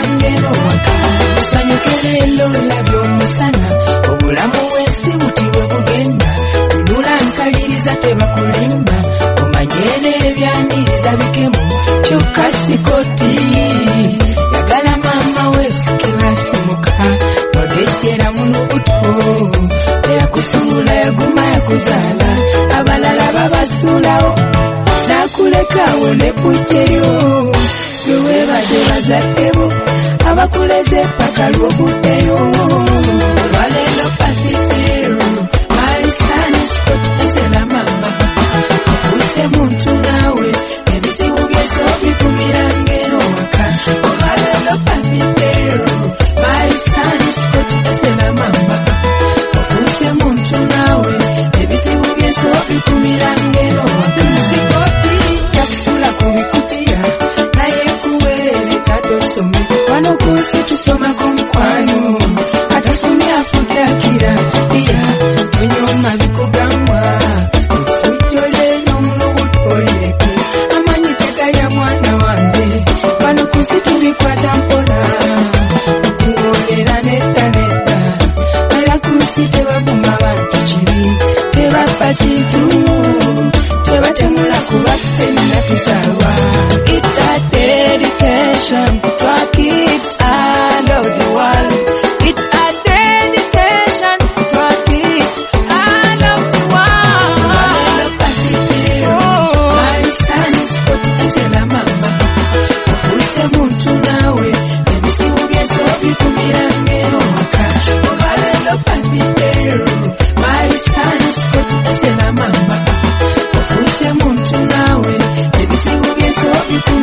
wange n'omaka musanyuke leero labyo omusana obulamu bw'ensi buti bwe bugenda tunula nkaliriza tebakulimba omanye n'ebyaniriza bikemu kyokka sikoti. Yagala maama weesikibasimuka wagejjera munubuto eyakusumula yaguma yakuzaala abalala babasuulawo oh. nakuleka awo ne kujjeri Kuleze paka robo tasomako mukwano atasomye afudde akira iya tonyooma bikugambwa ujjoleeno mulubutoyeke amanyi tegaya mwana wange bano ku nsi tubikwata mpola okuwolera nedda nedda bala ku nsi tebaguma bantu kibi tebabba kintu